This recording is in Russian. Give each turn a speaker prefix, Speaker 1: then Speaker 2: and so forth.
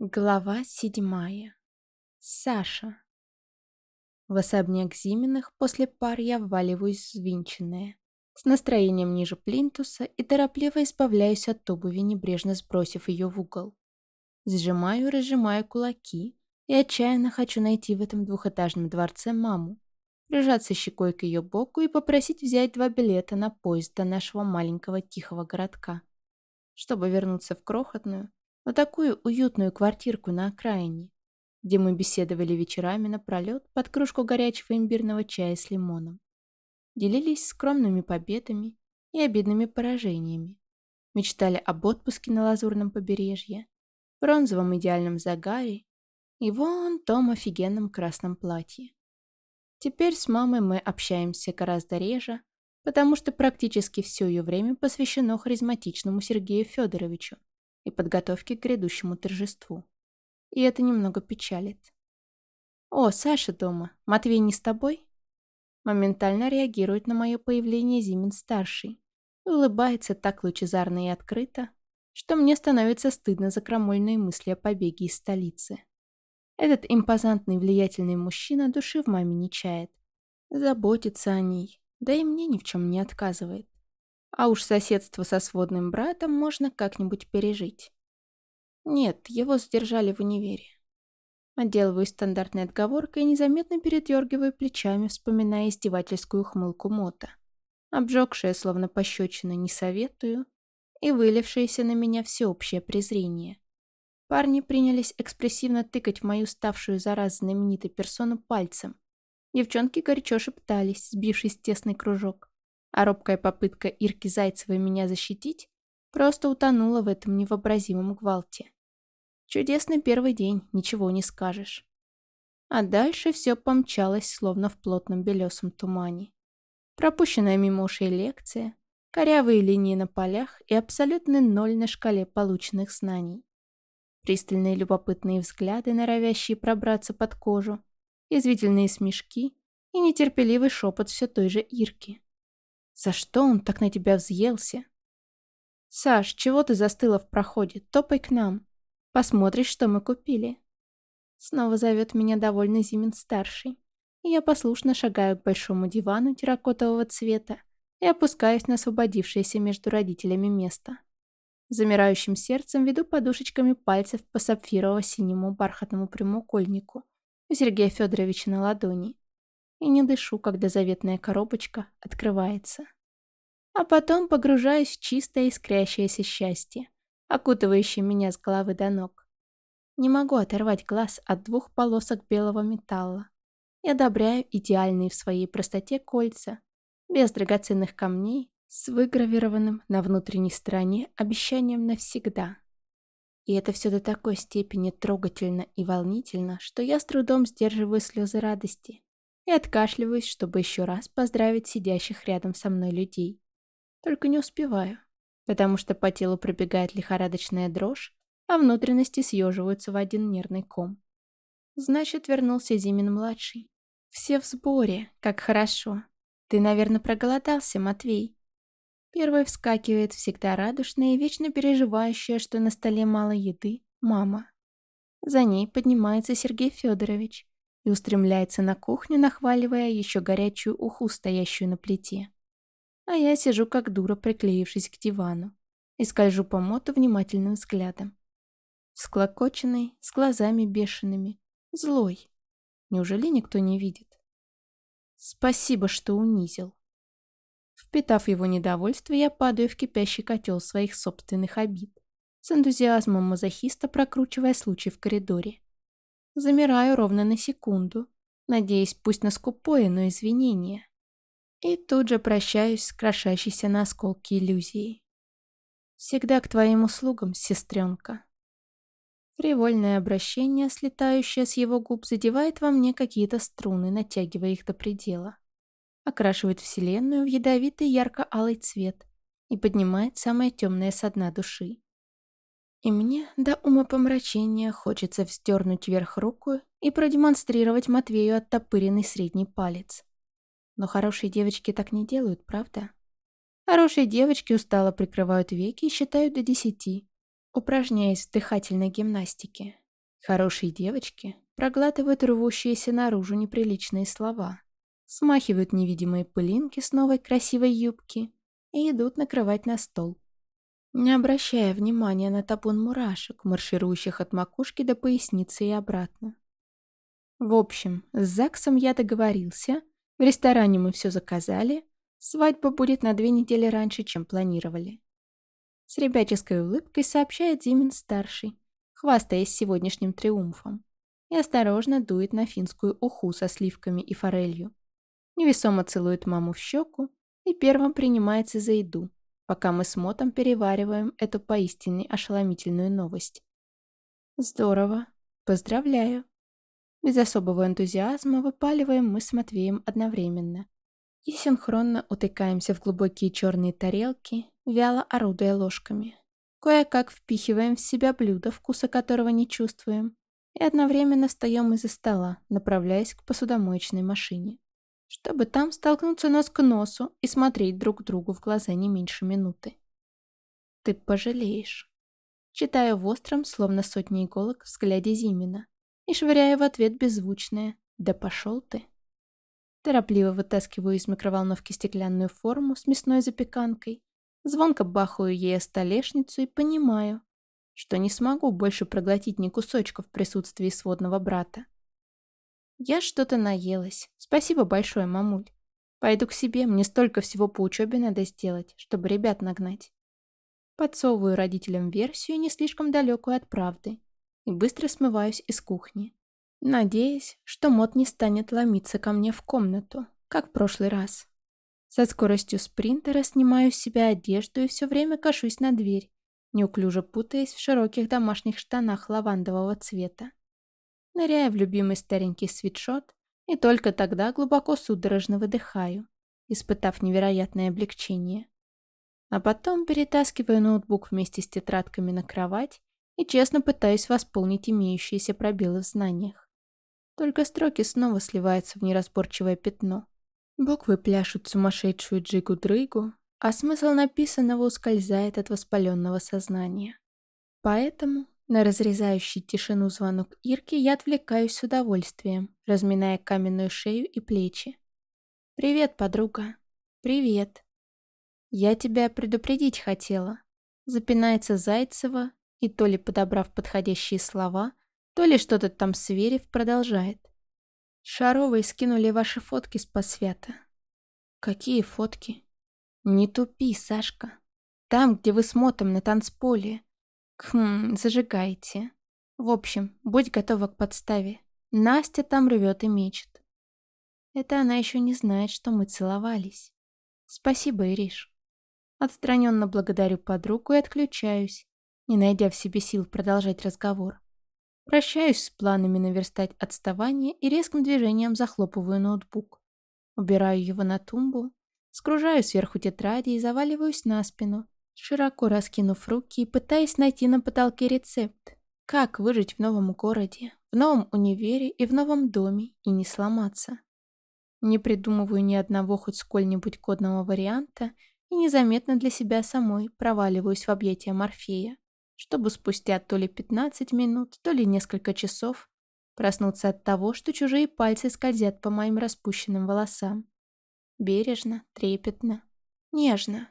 Speaker 1: Глава седьмая. Саша. В особняк Зиминых после пар я вваливаюсь взвинченная, с настроением ниже плинтуса и торопливо избавляюсь от обуви, небрежно сбросив ее в угол. Сжимаю разжимаю кулаки и отчаянно хочу найти в этом двухэтажном дворце маму, прижаться щекой к ее боку и попросить взять два билета на поезд до нашего маленького тихого городка, чтобы вернуться в крохотную, но такую уютную квартирку на окраине, где мы беседовали вечерами напролет под кружку горячего имбирного чая с лимоном. Делились скромными победами и обидными поражениями. Мечтали об отпуске на лазурном побережье, бронзовом идеальном загаре и вон том офигенном красном платье. Теперь с мамой мы общаемся гораздо реже, потому что практически все ее время посвящено харизматичному Сергею Федоровичу, и подготовки к грядущему торжеству. И это немного печалит. «О, Саша дома. Матвей не с тобой?» Моментально реагирует на мое появление Зимин-старший. Улыбается так лучезарно и открыто, что мне становится стыдно за крамольные мысли о побеге из столицы. Этот импозантный влиятельный мужчина души в маме не чает. Заботится о ней, да и мне ни в чем не отказывает. А уж соседство со сводным братом можно как-нибудь пережить. Нет, его задержали в универе. Отделываюсь стандартной отговоркой и незаметно передергиваю плечами, вспоминая издевательскую хмылку Мота. Обжегшая, словно пощечина, не советую, и вылившееся на меня всеобщее презрение. Парни принялись экспрессивно тыкать в мою ставшую за знаменитой персону пальцем. Девчонки горячо шептались, сбившись в тесный кружок а робкая попытка Ирки Зайцевой меня защитить просто утонула в этом невообразимом гвалте. Чудесный первый день, ничего не скажешь. А дальше все помчалось, словно в плотном белесом тумане. Пропущенная мимо ушей лекция, корявые линии на полях и абсолютный ноль на шкале полученных знаний. Пристальные любопытные взгляды, норовящие пробраться под кожу, язвительные смешки и нетерпеливый шепот все той же Ирки. За что он так на тебя взъелся? Саш, чего ты застыла в проходе? Топай к нам. Посмотришь, что мы купили. Снова зовет меня довольный Зимин-старший. И я послушно шагаю к большому дивану терракотового цвета и опускаюсь на освободившееся между родителями место. Замирающим сердцем веду подушечками пальцев по сапфирово-синему бархатному прямоугольнику у Сергея Федоровича на ладони и не дышу, когда заветная коробочка открывается. А потом погружаюсь в чистое искрящееся счастье, окутывающее меня с головы до ног. Не могу оторвать глаз от двух полосок белого металла и одобряю идеальные в своей простоте кольца, без драгоценных камней, с выгравированным на внутренней стороне обещанием навсегда. И это все до такой степени трогательно и волнительно, что я с трудом сдерживаю слезы радости и откашливаюсь, чтобы еще раз поздравить сидящих рядом со мной людей. Только не успеваю, потому что по телу пробегает лихорадочная дрожь, а внутренности съеживаются в один нервный ком. Значит, вернулся Зимин-младший. Все в сборе, как хорошо. Ты, наверное, проголодался, Матвей. Первой вскакивает всегда радушная и вечно переживающая, что на столе мало еды, мама. За ней поднимается Сергей Федорович, и устремляется на кухню, нахваливая еще горячую уху, стоящую на плите. А я сижу как дура, приклеившись к дивану, и скольжу по моту внимательным взглядом. Склокоченный, с глазами бешеными, злой. Неужели никто не видит? Спасибо, что унизил. Впитав его недовольство, я падаю в кипящий котел своих собственных обид, с энтузиазмом мазохиста прокручивая случай в коридоре. Замираю ровно на секунду, надеясь пусть на скупое, но извинение. И тут же прощаюсь с крошащейся на осколки иллюзией. Всегда к твоим услугам, сестренка. Фривольное обращение, слетающее с его губ, задевает во мне какие-то струны, натягивая их до предела. Окрашивает вселенную в ядовитый ярко-алый цвет и поднимает самое темное со дна души. И мне до умопомрачения хочется вздернуть вверх руку и продемонстрировать Матвею оттопыренный средний палец. Но хорошие девочки так не делают, правда? Хорошие девочки устало прикрывают веки и считают до десяти, упражняясь в дыхательной гимнастике. Хорошие девочки проглатывают рвущиеся наружу неприличные слова, смахивают невидимые пылинки с новой красивой юбки и идут накрывать на стол. Не обращая внимания на табун мурашек, марширующих от макушки до поясницы и обратно. В общем, с ЗАГСом я договорился, в ресторане мы все заказали, свадьба будет на две недели раньше, чем планировали. С ребяческой улыбкой сообщает Зимин-старший, хвастаясь сегодняшним триумфом, и осторожно дует на финскую уху со сливками и форелью. Невесомо целует маму в щеку и первым принимается за еду, пока мы с Мотом перевариваем эту поистине ошеломительную новость. Здорово. Поздравляю. Без особого энтузиазма выпаливаем мы с Матвеем одновременно. И синхронно утыкаемся в глубокие черные тарелки, вяло орудуя ложками. Кое-как впихиваем в себя блюдо, вкуса которого не чувствуем, и одновременно встаем из-за стола, направляясь к посудомоечной машине, чтобы там столкнуться нос к носу и смотреть друг другу в глаза не меньше минуты. «Ты пожалеешь». Читаю в остром, словно сотни иголок, взгляде Зимина, и швыряю в ответ беззвучное «Да пошел ты!». Торопливо вытаскиваю из микроволновки стеклянную форму с мясной запеканкой, звонко бахаю ей о столешницу и понимаю, что не смогу больше проглотить ни кусочка в присутствии сводного брата. Я что-то наелась. Спасибо большое, мамуль. Пойду к себе, мне столько всего по учебе надо сделать, чтобы ребят нагнать. Подсовываю родителям версию, не слишком далекую от правды, и быстро смываюсь из кухни. Надеясь, что Мот не станет ломиться ко мне в комнату, как в прошлый раз. Со скоростью спринтера снимаю с себя одежду и все время кашусь на дверь, неуклюже путаясь в широких домашних штанах лавандового цвета. Ныряю в любимый старенький свитшот и только тогда глубоко судорожно выдыхаю, испытав невероятное облегчение. А потом перетаскиваю ноутбук вместе с тетрадками на кровать и честно пытаюсь восполнить имеющиеся пробелы в знаниях. Только строки снова сливаются в неразборчивое пятно. Буквы пляшут сумасшедшую джигу-дрыгу, а смысл написанного ускользает от воспаленного сознания. Поэтому на разрезающий тишину звонок Ирки я отвлекаюсь с удовольствием, разминая каменную шею и плечи. «Привет, подруга. Привет. Я тебя предупредить хотела». Запинается Зайцева, и то ли подобрав подходящие слова, то ли что-то там сверив, продолжает. Шаровые скинули ваши фотки с посвята. Какие фотки? Не тупи, Сашка. Там, где вы с мотом на танцполе. Хм, зажигайте. В общем, будь готова к подставе. Настя там рвет и мечет. Это она еще не знает, что мы целовались. Спасибо, Ириш. Отстраненно благодарю подругу и отключаюсь, не найдя в себе сил продолжать разговор. Прощаюсь с планами наверстать отставание и резким движением захлопываю ноутбук. Убираю его на тумбу, скружаю сверху тетради и заваливаюсь на спину, широко раскинув руки и пытаясь найти на потолке рецепт. Как выжить в новом городе, в новом универе и в новом доме и не сломаться. Не придумываю ни одного хоть сколь-нибудь кодного варианта и незаметно для себя самой проваливаюсь в объятия Морфея чтобы спустя то ли 15 минут, то ли несколько часов проснуться от того, что чужие пальцы скользят по моим распущенным волосам. Бережно, трепетно, нежно.